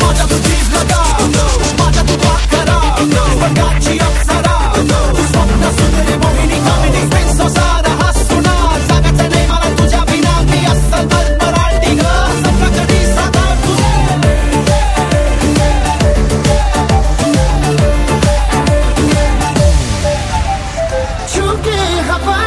Mata do desladar Papa.